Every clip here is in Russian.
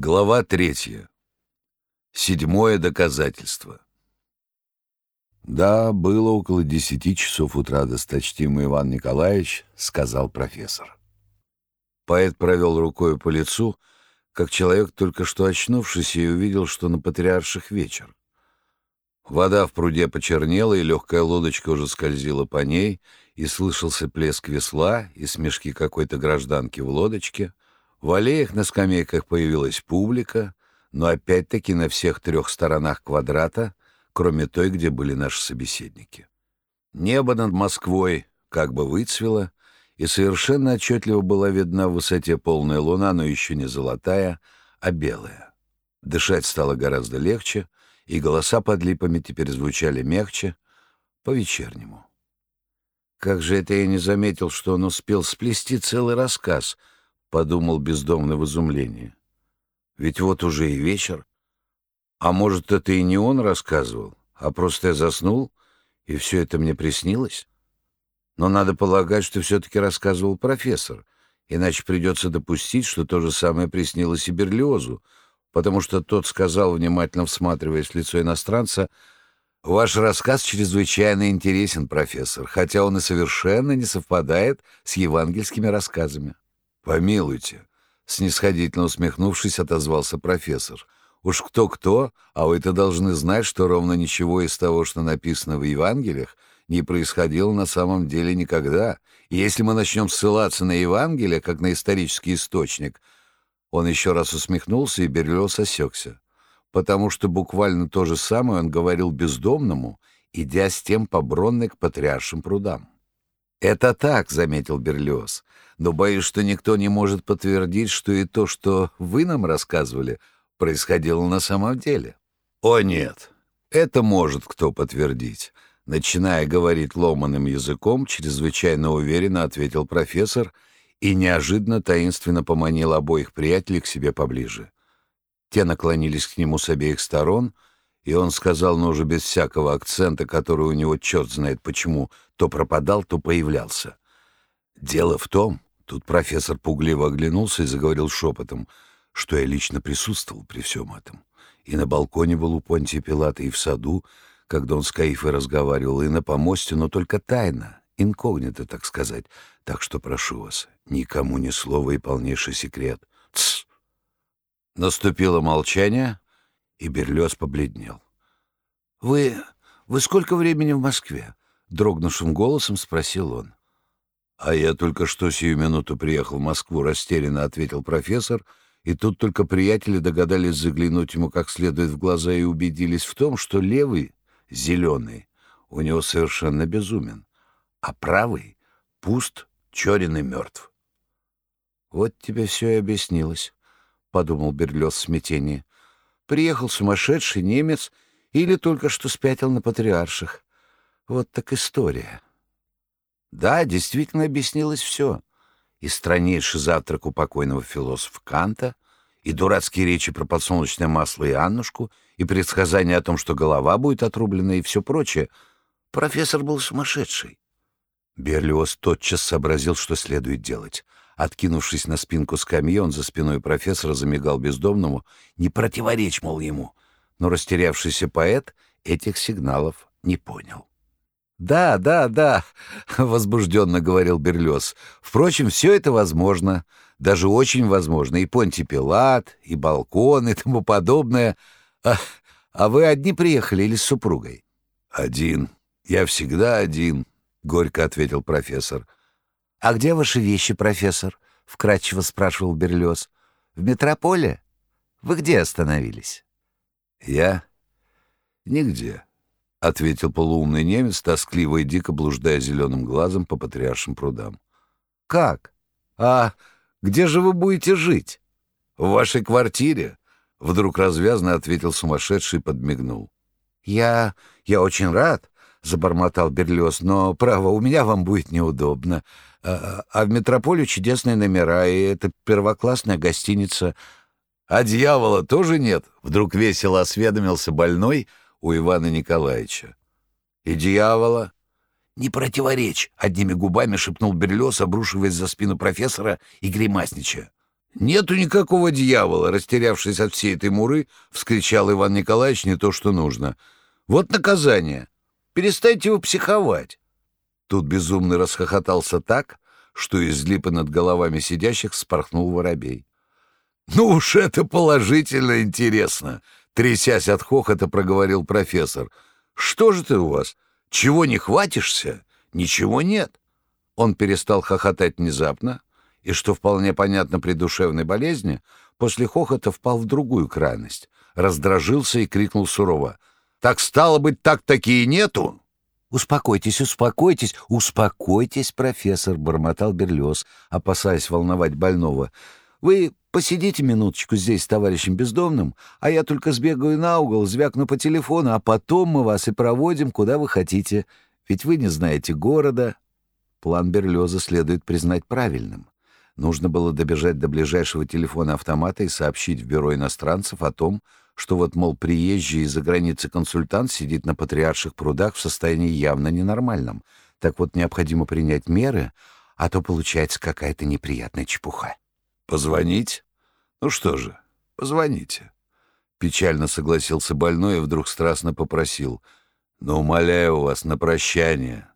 Глава третья. Седьмое доказательство. «Да, было около десяти часов утра, досточтимый Иван Николаевич», — сказал профессор. Поэт провел рукой по лицу, как человек, только что очнувшийся, и увидел, что на патриарших вечер. Вода в пруде почернела, и легкая лодочка уже скользила по ней, и слышался плеск весла и смешки какой-то гражданки в лодочке — в аллеях на скамейках появилась публика, но опять-таки на всех трех сторонах квадрата, кроме той, где были наши собеседники. Небо над Москвой как бы выцвело, и совершенно отчетливо была видна в высоте полная луна, но еще не золотая, а белая. Дышать стало гораздо легче, и голоса под липами теперь звучали мягче, по-вечернему. Как же это я не заметил, что он успел сплести целый рассказ —— подумал бездомный в изумлении. «Ведь вот уже и вечер. А может, это и не он рассказывал, а просто я заснул, и все это мне приснилось? Но надо полагать, что все-таки рассказывал профессор, иначе придется допустить, что то же самое приснилось и Берлиозу, потому что тот сказал, внимательно всматриваясь в лицо иностранца, «Ваш рассказ чрезвычайно интересен, профессор, хотя он и совершенно не совпадает с евангельскими рассказами». «Помилуйте», — снисходительно усмехнувшись, отозвался профессор. «Уж кто-кто, а вы-то должны знать, что ровно ничего из того, что написано в Евангелиях, не происходило на самом деле никогда. И если мы начнем ссылаться на Евангелие, как на исторический источник...» Он еще раз усмехнулся, и Берлиоз осекся. Потому что буквально то же самое он говорил бездомному, идя с тем по Бронной к Патриаршим прудам. «Это так», — заметил Берлиоз но боюсь, что никто не может подтвердить, что и то, что вы нам рассказывали, происходило на самом деле. О нет, это может кто подтвердить. Начиная говорить ломаным языком, чрезвычайно уверенно ответил профессор и неожиданно таинственно поманил обоих приятелей к себе поближе. Те наклонились к нему с обеих сторон, и он сказал, но уже без всякого акцента, который у него черт знает почему, то пропадал, то появлялся. «Дело в том, Тут профессор пугливо оглянулся и заговорил шепотом, что я лично присутствовал при всем этом. И на балконе был у Понтия Пилата, и в саду, когда он с Каифой разговаривал, и на помосте, но только тайно, инкогнито, так сказать. Так что прошу вас, никому ни слова и полнейший секрет. Тсс! Наступило молчание, и Берлёс побледнел. «Вы... вы сколько времени в Москве?» — дрогнувшим голосом спросил он. «А я только что сию минуту приехал в Москву», — растерянно ответил профессор, и тут только приятели догадались заглянуть ему как следует в глаза и убедились в том, что левый, зеленый, у него совершенно безумен, а правый пуст, черен и мертв. «Вот тебе все и объяснилось», — подумал Берлёс в смятении. «Приехал сумасшедший немец или только что спятил на патриарших. Вот так история». Да, действительно объяснилось все. И страннейший завтрак у покойного философа Канта, и дурацкие речи про подсолнечное масло и Аннушку, и предсказание о том, что голова будет отрублена, и все прочее. Профессор был сумасшедший. Берлиоз тотчас сообразил, что следует делать. Откинувшись на спинку скамьи, он за спиной профессора замигал бездомному. «Не противоречь, мол, ему!» Но растерявшийся поэт этих сигналов не понял. «Да, да, да», — возбужденно говорил Берлёс. «Впрочем, все это возможно, даже очень возможно. И Понти Пилат, и балкон, и тому подобное. А, а вы одни приехали или с супругой?» «Один. Я всегда один», — горько ответил профессор. «А где ваши вещи, профессор?» — вкратчиво спрашивал Берлёс. «В метрополе? Вы где остановились?» «Я? Нигде». — ответил полуумный немец, тоскливо и дико блуждая зеленым глазом по патриаршим прудам. «Как? А где же вы будете жить?» «В вашей квартире», — вдруг развязно ответил сумасшедший и подмигнул. «Я... я очень рад», — забормотал Берлёс, «но, право, у меня вам будет неудобно. А, а в метрополе чудесные номера, и это первоклассная гостиница». «А дьявола тоже нет?» — вдруг весело осведомился больной — у Ивана Николаевича. «И дьявола?» «Не противоречь!» — одними губами шепнул Берлёс, обрушиваясь за спину профессора и гримасничая. «Нету никакого дьявола!» — растерявшись от всей этой муры, вскричал Иван Николаевич не то, что нужно. «Вот наказание! Перестаньте вы психовать!» Тут безумный расхохотался так, что из липы над головами сидящих спорхнул воробей. «Ну уж это положительно интересно!» — трясясь от хохота, проговорил профессор. «Что же ты у вас? Чего не хватишься? Ничего нет!» Он перестал хохотать внезапно, и, что вполне понятно при душевной болезни, после хохота впал в другую крайность, раздражился и крикнул сурово. «Так стало быть, так такие нету!» «Успокойтесь, успокойтесь, успокойтесь, профессор», — бормотал Берлиоз, опасаясь волновать больного. «Вы посидите минуточку здесь с товарищем бездомным, а я только сбегаю на угол, звякну по телефону, а потом мы вас и проводим, куда вы хотите. Ведь вы не знаете города». План Берлиоза следует признать правильным. Нужно было добежать до ближайшего телефона автомата и сообщить в бюро иностранцев о том, что вот, мол, приезжий из-за границы консультант сидит на патриарших прудах в состоянии явно ненормальном. Так вот, необходимо принять меры, а то получается какая-то неприятная чепуха. «Позвонить? Ну что же, позвоните». Печально согласился больной и вдруг страстно попросил. «Но умоляю вас на прощание.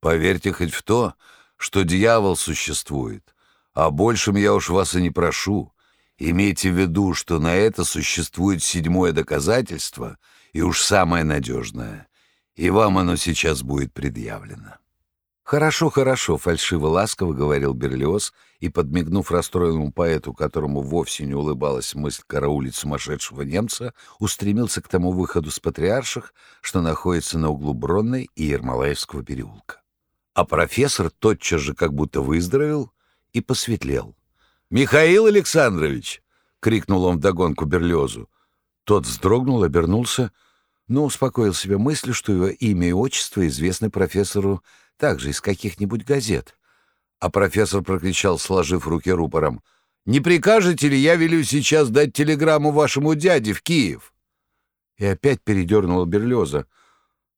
Поверьте хоть в то, что дьявол существует, о большем я уж вас и не прошу. Имейте в виду, что на это существует седьмое доказательство, и уж самое надежное. И вам оно сейчас будет предъявлено». «Хорошо, хорошо», — фальшиво-ласково говорил Берлиоз, и, подмигнув расстроенному поэту, которому вовсе не улыбалась мысль караулить сумасшедшего немца, устремился к тому выходу с патриарших, что находится на углу Бронной и Ермолаевского переулка. А профессор тотчас же как будто выздоровел и посветлел. «Михаил Александрович!» — крикнул он вдогонку Берлиозу. Тот вздрогнул, обернулся, но успокоил себя мыслью, что его имя и отчество известны профессору также из каких-нибудь газет. А профессор прокричал, сложив руки рупором, «Не прикажете ли, я велю сейчас дать телеграмму вашему дяде в Киев?» И опять передернула Берлиоза.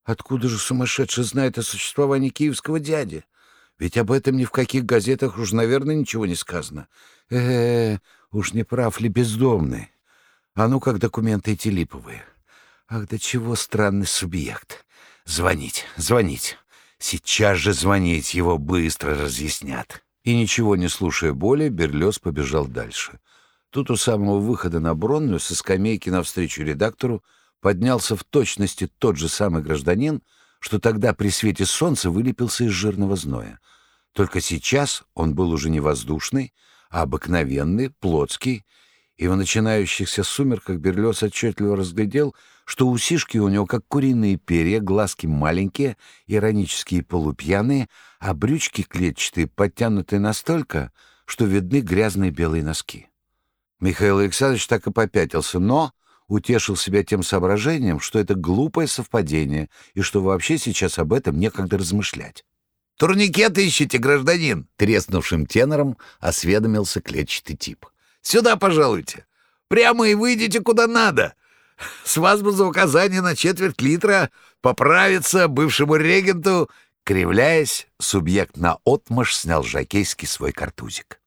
«Откуда же сумасшедший знает о существовании киевского дяди?» Ведь об этом ни в каких газетах уж, наверное, ничего не сказано. Э, -э уж не прав ли бездомный? А ну как документы эти липовые. Ах, да чего странный субъект. Звонить, звонить. Сейчас же звонить, его быстро разъяснят. И ничего не слушая более, Берлёс побежал дальше. Тут у самого выхода на Бронную со скамейки навстречу редактору поднялся в точности тот же самый гражданин, что тогда при свете солнца вылепился из жирного зноя. Только сейчас он был уже не воздушный, а обыкновенный, плотский, и в начинающихся сумерках Берлёс отчетливо разглядел, что усишки у него как куриные перья, глазки маленькие, иронические полупьяные, а брючки клетчатые, подтянутые настолько, что видны грязные белые носки. Михаил Александрович так и попятился, но утешил себя тем соображением, что это глупое совпадение и что вообще сейчас об этом некогда размышлять. «Турникет ищите, гражданин!» — треснувшим тенором осведомился клетчатый тип. «Сюда, пожалуйте! Прямо и выйдите куда надо! С вас бы за указание на четверть литра поправиться бывшему регенту!» Кривляясь, субъект на отмаш снял жакейский свой картузик.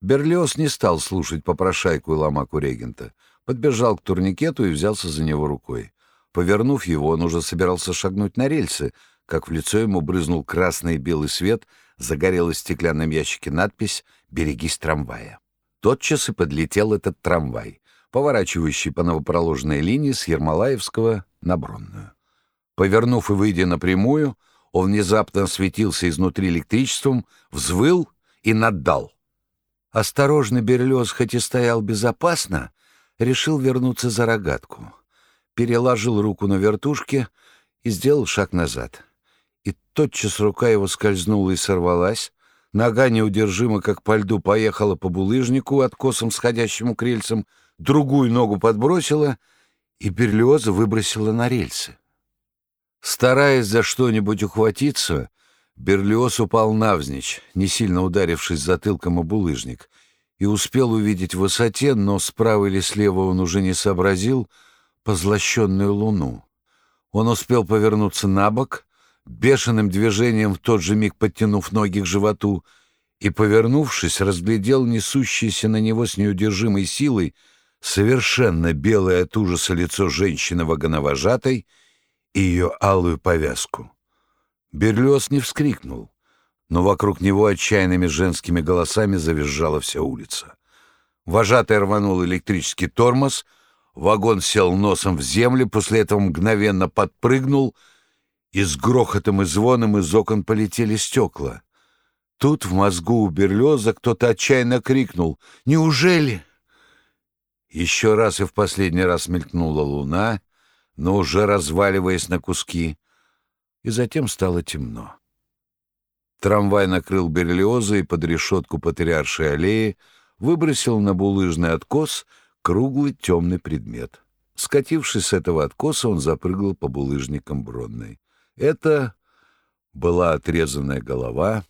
Берлиоз не стал слушать попрошайку и ломаку регента — подбежал к турникету и взялся за него рукой. Повернув его, он уже собирался шагнуть на рельсы, как в лицо ему брызнул красный и белый свет, загорелась в стеклянном ящике надпись «Берегись трамвая». Тотчас и подлетел этот трамвай, поворачивающий по новопроложенной линии с Ермолаевского на Бронную. Повернув и выйдя напрямую, он внезапно осветился изнутри электричеством, взвыл и наддал. Осторожный Берлёз хоть и стоял безопасно, решил вернуться за рогатку. Переложил руку на вертушке и сделал шаг назад. Тотчас рука его скользнула и сорвалась, нога неудержимо, как по льду, поехала по булыжнику, откосом сходящему к рельсам, другую ногу подбросила и Берлиоза выбросила на рельсы. Стараясь за что-нибудь ухватиться, Берлиоз упал навзничь, не сильно ударившись затылком о булыжник, и успел увидеть в высоте, но справа или слева он уже не сообразил, позлощенную луну. Он успел повернуться на бок, бешеным движением в тот же миг подтянув ноги к животу, и, повернувшись, разглядел несущееся на него с неудержимой силой совершенно белое от ужаса лицо женщины-вагоновожатой и ее алую повязку. Берлиоз не вскрикнул, но вокруг него отчаянными женскими голосами завизжала вся улица. Вожатый рванул электрический тормоз, вагон сел носом в землю, после этого мгновенно подпрыгнул, и с грохотом и звоном из окон полетели стекла. Тут в мозгу у Берлеза кто-то отчаянно крикнул «Неужели?» Еще раз и в последний раз мелькнула луна, но уже разваливаясь на куски, и затем стало темно. Трамвай накрыл Берлиоза и под решетку Патриаршей аллеи выбросил на булыжный откос круглый темный предмет. Скатившись с этого откоса, он запрыгал по булыжникам Бронной. Это была отрезанная голова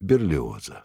Берлиоза.